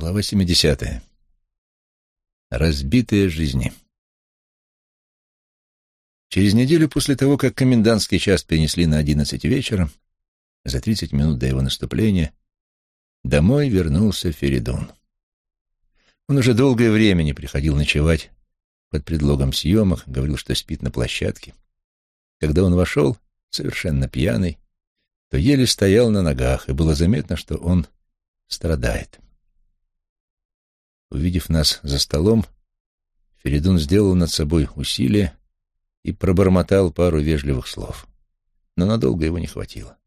Глава 70. Разбитые жизни. Через неделю после того, как комендантский час перенесли на одиннадцать вечера, за тридцать минут до его наступления, домой вернулся Феридун. Он уже долгое время не приходил ночевать под предлогом съемок, говорил, что спит на площадке. Когда он вошел, совершенно пьяный, то еле стоял на ногах, и было заметно, что он страдает. Увидев нас за столом, Феридун сделал над собой усилие и пробормотал пару вежливых слов. Но надолго его не хватило.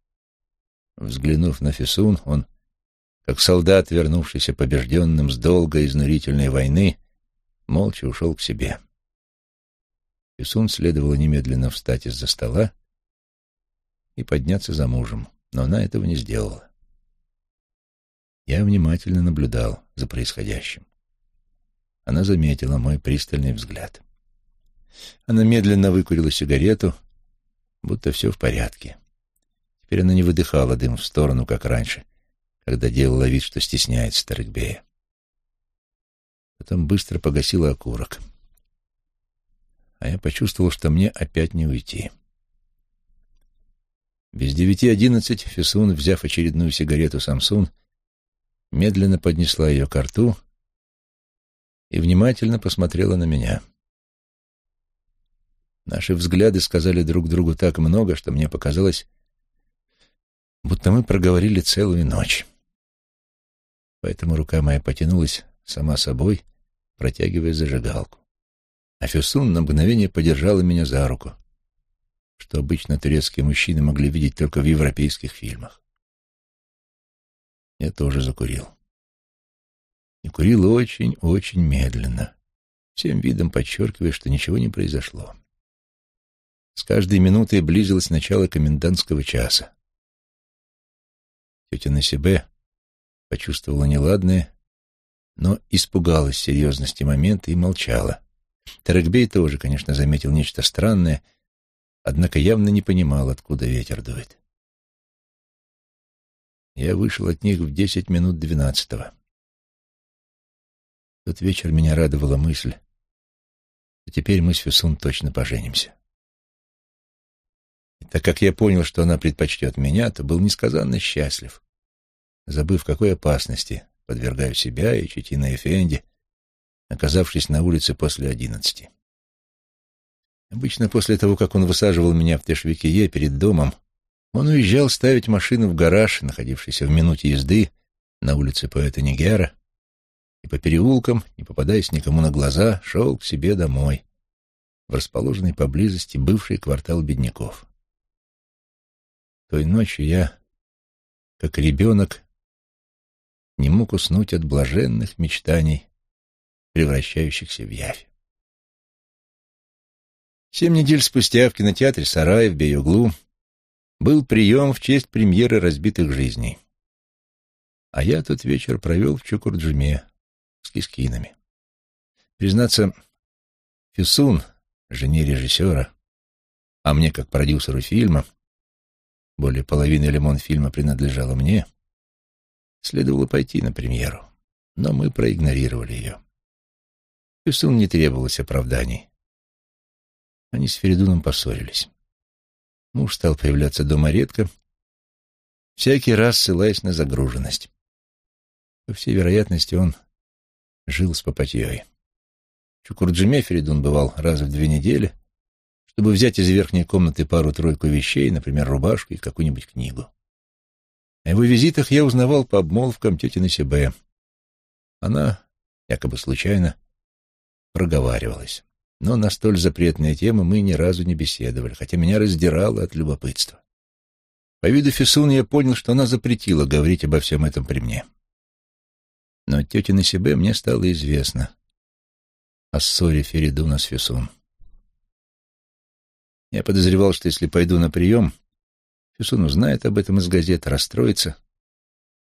Взглянув на Фесун, он, как солдат, вернувшийся побежденным с долгой изнурительной войны, молча ушел к себе. Фесун следовало немедленно встать из-за стола и подняться за мужем, но она этого не сделала. Я внимательно наблюдал за происходящим. Она заметила мой пристальный взгляд. Она медленно выкурила сигарету, будто все в порядке. Теперь она не выдыхала дым в сторону, как раньше, когда делала вид, что стесняет Старыкбея. Потом быстро погасила окурок. А я почувствовал, что мне опять не уйти. Без девяти одиннадцать Фесун, взяв очередную сигарету «Самсун», медленно поднесла ее к рту и внимательно посмотрела на меня. Наши взгляды сказали друг другу так много, что мне показалось, будто мы проговорили целую ночь. Поэтому рука моя потянулась сама собой, протягивая зажигалку. А Фюсун на мгновение подержала меня за руку, что обычно турецкие мужчины могли видеть только в европейских фильмах. Я тоже закурил и курил очень-очень медленно, всем видом подчеркивая, что ничего не произошло. С каждой минутой близилось начало комендантского часа. Тетя Насибе почувствовала неладное, но испугалась серьезности момента и молчала. Таракбей тоже, конечно, заметил нечто странное, однако явно не понимал, откуда ветер дует. Я вышел от них в десять минут двенадцатого тот вечер меня радовала мысль, что теперь мы с Фюсун точно поженимся. И так как я понял, что она предпочтет меня, то был несказанно счастлив, забыв, какой опасности подвергаю себя и Четина Эфенди, оказавшись на улице после одиннадцати. Обычно после того, как он высаживал меня в Тешвикие перед домом, он уезжал ставить машину в гараж, находившийся в минуте езды на улице поэта Нигера, и по переулкам, не попадаясь никому на глаза, шел к себе домой, в расположенный поблизости бывший квартал бедняков. Той ночью я, как ребенок, не мог уснуть от блаженных мечтаний, превращающихся в явь. Семь недель спустя в кинотеатре «Сарай» в Бейуглу был прием в честь премьеры «Разбитых жизней». А я тот вечер провел в Чукурджиме, с кискинами. Признаться, Фюсун, жене режиссера, а мне, как продюсеру фильма, более половины лимон фильма принадлежало мне, следовало пойти на премьеру, но мы проигнорировали ее. Фюсун не требовалось оправданий. Они с Феридуном поссорились. Муж стал появляться дома редко, всякий раз ссылаясь на загруженность. По всей вероятности, он жил с попотьей. В Чукурджиме Феридун бывал раз в две недели, чтобы взять из верхней комнаты пару-тройку вещей, например, рубашку и какую-нибудь книгу. О его визитах я узнавал по обмолвкам тети Насибе. Она, якобы случайно, проговаривалась. Но на столь запретные темы мы ни разу не беседовали, хотя меня раздирало от любопытства. По виду Фисун я понял, что она запретила говорить обо всем этом при мне. Но от тети Насибе мне стало известно о ссоре Феридуна с Фюсун. Я подозревал, что если пойду на прием, Фюсун узнает об этом из газет, расстроится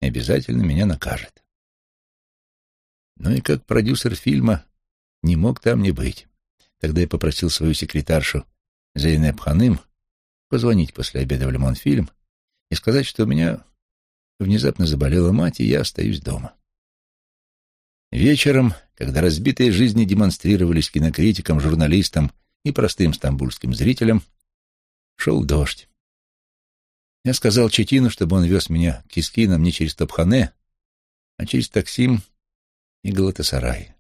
и обязательно меня накажет. Но и как продюсер фильма не мог там не быть. Тогда я попросил свою секретаршу Зейнеп Ханым позвонить после обеда в Лимонфильм и сказать, что у меня внезапно заболела мать, и я остаюсь дома. Вечером, когда разбитые жизни демонстрировались кинокритикам, журналистам и простым стамбульским зрителям, шел дождь. Я сказал Четину, чтобы он вез меня к Кискинам не через Топхане, а через Таксим и Галатасарай.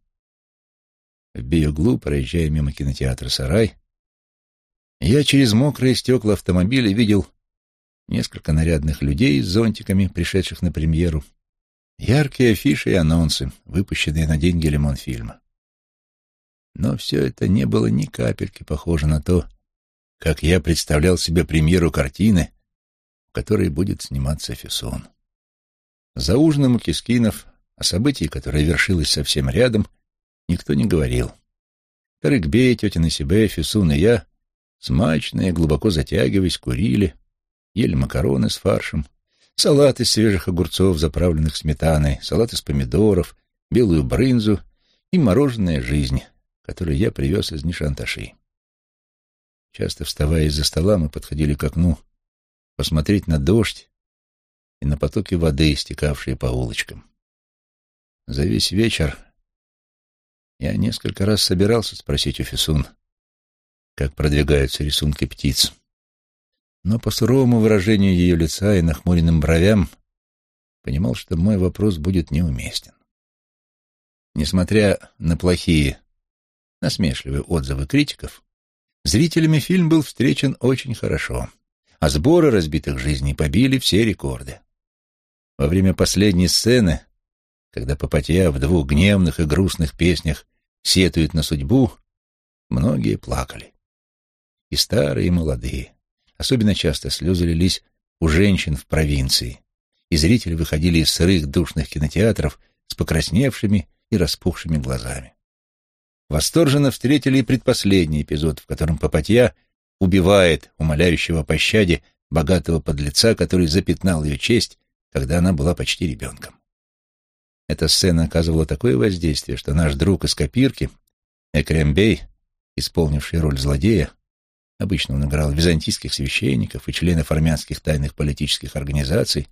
В Бейоглу, проезжая мимо кинотеатра «Сарай», я через мокрые стекла автомобиля видел несколько нарядных людей с зонтиками, пришедших на премьеру, яркие афиши и анонсы, выпущенные на деньги «Лимон-фильма». Но все это не было ни капельки похоже на то, как я представлял себе премьеру картины, в которой будет сниматься Фюсун. За ужином у Кескинов о событии, которое вершилось совсем рядом, никто не говорил. Тарыкбей, тетя Насибе, Фесун и я, смачно и глубоко затягиваясь, курили, ели макароны с фаршем, салат из свежих огурцов, заправленных сметаной, салат из помидоров, белую брынзу и мороженое «Жизнь», которое я привез из Нишанташи. Часто вставая из-за стола, мы подходили к окну посмотреть на дождь и на потоки воды, стекавшие по улочкам. За весь вечер я несколько раз собирался спросить у Фисун, как продвигаются рисунки птиц но по суровому выражению ее лица и нахмуренным бровям понимал, что мой вопрос будет неуместен. Несмотря на плохие, насмешливые отзывы критиков, зрителями фильм был встречен очень хорошо, а сборы разбитых жизней побили все рекорды. Во время последней сцены, когда Попатья в двух гневных и грустных песнях сетует на судьбу, многие плакали. И старые, и молодые. Особенно часто слезы лились у женщин в провинции, и зрители выходили из сырых душных кинотеатров с покрасневшими и распухшими глазами. Восторженно встретили и предпоследний эпизод, в котором Попотья убивает умоляющего о пощаде богатого подлеца, который запятнал ее честь, когда она была почти ребенком. Эта сцена оказывала такое воздействие, что наш друг из копирки, Экрембей, исполнивший роль злодея, Обычно он играл византийских священников и членов армянских тайных политических организаций.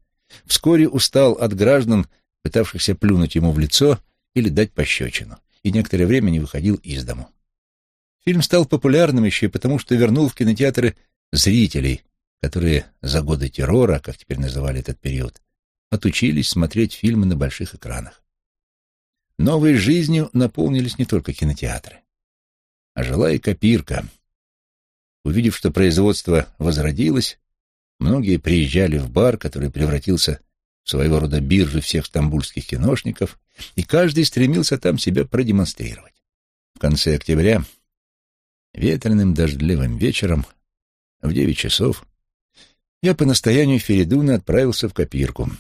Вскоре устал от граждан, пытавшихся плюнуть ему в лицо или дать пощечину, и некоторое время не выходил из дому. Фильм стал популярным еще и потому, что вернул в кинотеатры зрителей, которые за годы террора, как теперь называли этот период, отучились смотреть фильмы на больших экранах. Новой жизнью наполнились не только кинотеатры, а жила и копирка — Увидев, что производство возродилось, многие приезжали в бар, который превратился в своего рода биржу всех стамбульских киношников, и каждый стремился там себя продемонстрировать. В конце октября, ветреным дождливым вечером, в девять часов, я по настоянию Феридуна отправился в копирку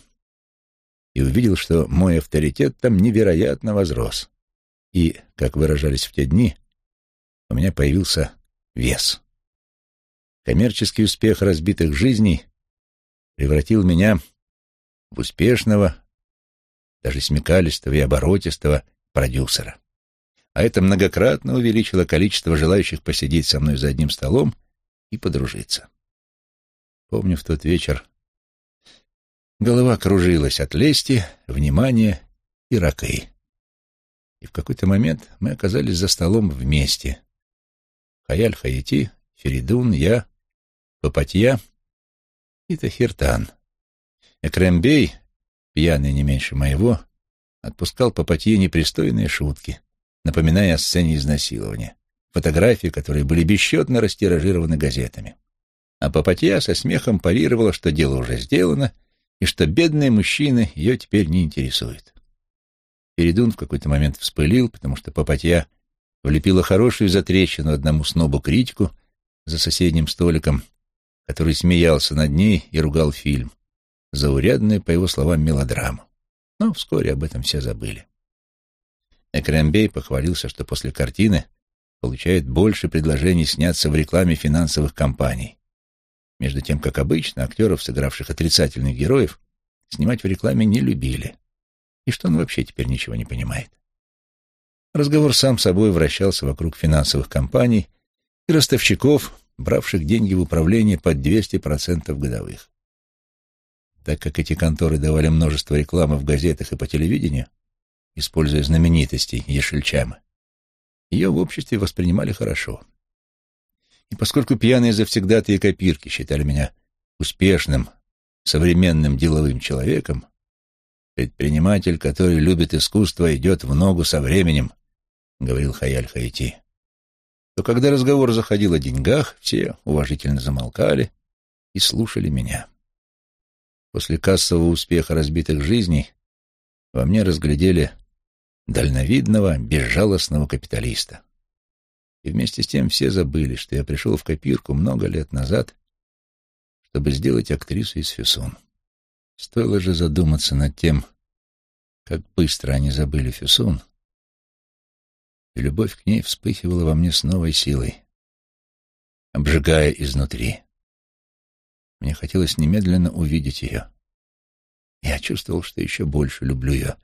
и увидел, что мой авторитет там невероятно возрос. И, как выражались в те дни, у меня появился вес. Коммерческий успех разбитых жизней превратил меня в успешного, даже смекалистого и оборотистого продюсера. А это многократно увеличило количество желающих посидеть со мной за одним столом и подружиться. Помню, в тот вечер голова кружилась от лести, внимания и ракы. И в какой-то момент мы оказались за столом вместе. Хаяль Хаяти, Феридун, я Папатья и Тахиртан. Экрембей, пьяный не меньше моего, отпускал Папатье непристойные шутки, напоминая о сцене изнасилования, фотографии, которые были бесчетно растиражированы газетами. А Папатья со смехом парировала, что дело уже сделано, и что бедные мужчины ее теперь не интересуют. Передун в какой-то момент вспылил, потому что Папатья влепила хорошую затрещину одному снобу-критику за соседним столиком, который смеялся над ней и ругал фильм, заурядную, по его словам, мелодраму. Но вскоре об этом все забыли. Экрембей похвалился, что после картины получает больше предложений сняться в рекламе финансовых компаний. Между тем, как обычно, актеров, сыгравших отрицательных героев, снимать в рекламе не любили. И что он вообще теперь ничего не понимает. Разговор сам собой вращался вокруг финансовых компаний и ростовщиков, бравших деньги в управление под 200% годовых. Так как эти конторы давали множество рекламы в газетах и по телевидению, используя знаменитостей Ешельчама, ее в обществе воспринимали хорошо. И поскольку пьяные завсегдатые копирки считали меня успешным, современным деловым человеком, предприниматель, который любит искусство, идет в ногу со временем, — говорил Хаяль Хаити, то когда разговор заходил о деньгах, все уважительно замолкали и слушали меня. После кассового успеха разбитых жизней во мне разглядели дальновидного, безжалостного капиталиста. И вместе с тем все забыли, что я пришел в копирку много лет назад, чтобы сделать актрису из Фюсун. Стоило же задуматься над тем, как быстро они забыли Фюсун, и любовь к ней вспыхивала во мне с новой силой, обжигая изнутри. Мне хотелось немедленно увидеть ее. Я чувствовал, что еще больше люблю ее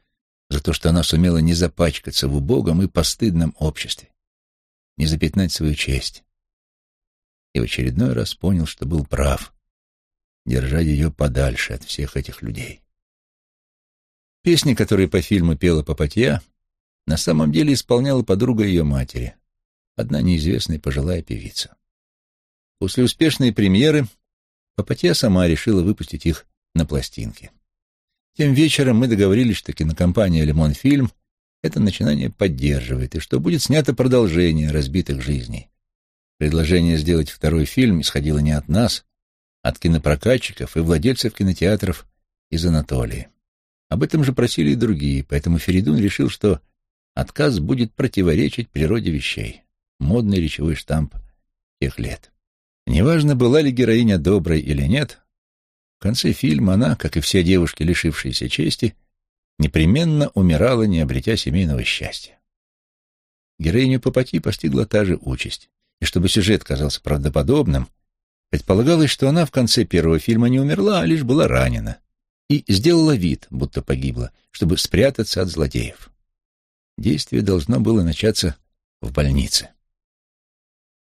за то, что она сумела не запачкаться в убогом и постыдном обществе, не запятнать свою честь. И в очередной раз понял, что был прав, держа ее подальше от всех этих людей. Песни, которые по фильму пела Папатья, на самом деле исполняла подруга ее матери, одна неизвестная пожилая певица. После успешной премьеры Папатья сама решила выпустить их на пластинке. Тем вечером мы договорились, что кинокомпания «Лимон Фильм» это начинание поддерживает, и что будет снято продолжение «Разбитых жизней». Предложение сделать второй фильм исходило не от нас, от кинопрокатчиков и владельцев кинотеатров из Анатолии. Об этом же просили и другие, поэтому Феридун решил, что отказ будет противоречить природе вещей. Модный речевой штамп тех лет. Неважно, была ли героиня доброй или нет, в конце фильма она, как и все девушки, лишившиеся чести, непременно умирала, не обретя семейного счастья. Героиню Папати постигла та же участь, и чтобы сюжет казался правдоподобным, предполагалось, что она в конце первого фильма не умерла, а лишь была ранена, и сделала вид, будто погибла, чтобы спрятаться от злодеев. Действие должно было начаться в больнице.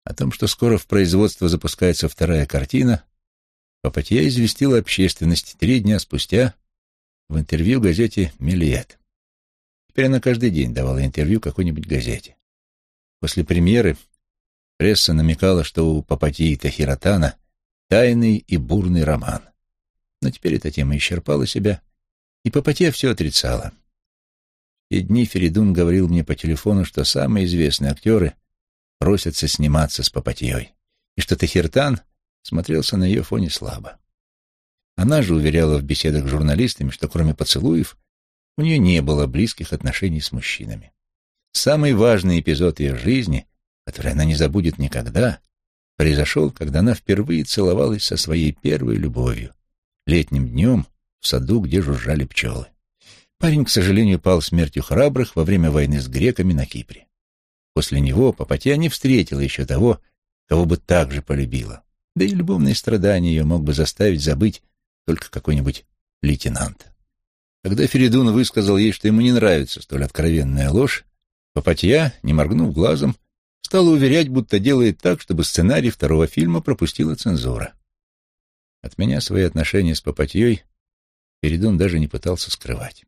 О том, что скоро в производство запускается вторая картина, Папатья известила общественность три дня спустя в интервью газете «Миллиет». Теперь она каждый день давала интервью какой-нибудь газете. После премьеры пресса намекала, что у Папатьи Тахиратана тайный и бурный роман. Но теперь эта тема исчерпала себя, и Папатья все отрицала. Те дни Феридун говорил мне по телефону, что самые известные актеры просятся сниматься с Папатьей, и что Тахиртан смотрелся на ее фоне слабо. Она же уверяла в беседах с журналистами, что кроме поцелуев у нее не было близких отношений с мужчинами. Самый важный эпизод ее жизни, который она не забудет никогда, произошел, когда она впервые целовалась со своей первой любовью, летним днем в саду, где жужжали пчелы. Парень, к сожалению, пал смертью храбрых во время войны с греками на Кипре. После него Папатья не встретила еще того, кого бы так же полюбила. Да и любовные страдания ее мог бы заставить забыть только какой-нибудь лейтенант. Когда Феридун высказал ей, что ему не нравится столь откровенная ложь, Папатья, не моргнув глазом, стала уверять, будто делает так, чтобы сценарий второго фильма пропустила цензура. От меня свои отношения с Папатьей Феридун даже не пытался скрывать.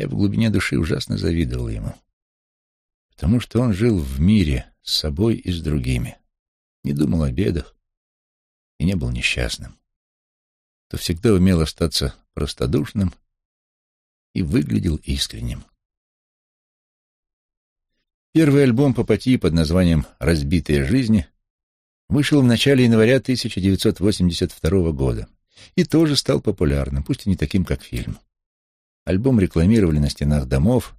Я в глубине души ужасно завидовал ему, потому что он жил в мире с собой и с другими не думал о бедах и не был несчастным, то всегда умел остаться простодушным и выглядел искренним. Первый альбом Папати под названием «Разбитые жизни» вышел в начале января 1982 года и тоже стал популярным, пусть и не таким, как фильм. Альбом рекламировали на стенах домов,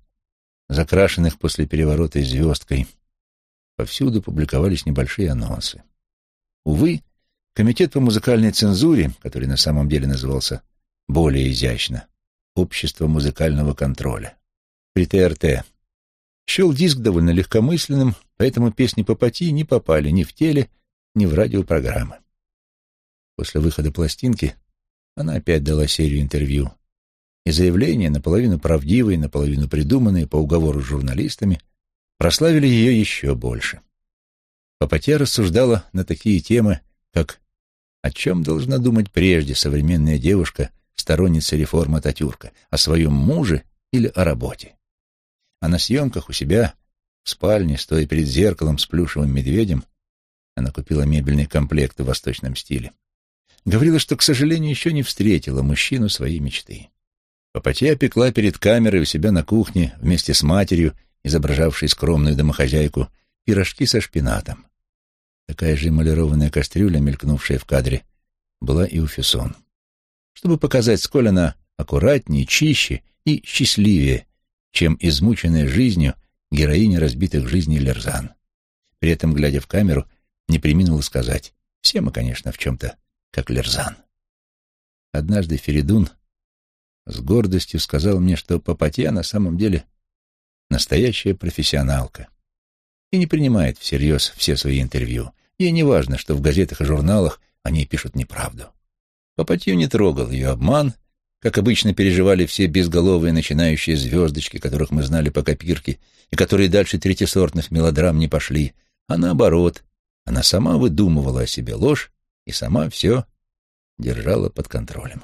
закрашенных после переворота звездкой, Повсюду публиковались небольшие анонсы. Увы, Комитет по музыкальной цензуре, который на самом деле назывался более изящно «Общество музыкального контроля», при ТРТ, счел диск довольно легкомысленным, поэтому песни по пати не попали ни в теле, ни в радиопрограммы. После выхода пластинки она опять дала серию интервью, и заявления, наполовину правдивые, наполовину придуманные по уговору с журналистами, прославили ее еще больше. Папатья рассуждала на такие темы, как «О чем должна думать прежде современная девушка сторонница реформы Ататюрка, о своем муже или о работе. А на съемках у себя в спальне, стоя перед зеркалом с плюшевым медведем, она купила мебельный комплект в восточном стиле, говорила, что, к сожалению, еще не встретила мужчину своей мечты. Попотья пекла перед камерой у себя на кухне вместе с матерью, изображавшей скромную домохозяйку, пирожки со шпинатом. Такая же эмалированная кастрюля, мелькнувшая в кадре, была и у Фессон. Чтобы показать, сколь она аккуратнее, чище и счастливее, чем измученная жизнью героиня разбитых жизней Лерзан. При этом, глядя в камеру, не приминула сказать, все мы, конечно, в чем-то как Лерзан. Однажды Феридун с гордостью сказал мне, что Папатья на самом деле настоящая профессионалка и не принимает всерьез все свои интервью. Ей не важно, что в газетах и журналах они пишут неправду. Папатью не трогал ее обман, как обычно переживали все безголовые начинающие звездочки, которых мы знали по копирке, и которые дальше третьесортных мелодрам не пошли, а наоборот, она сама выдумывала о себе ложь и сама все держала под контролем.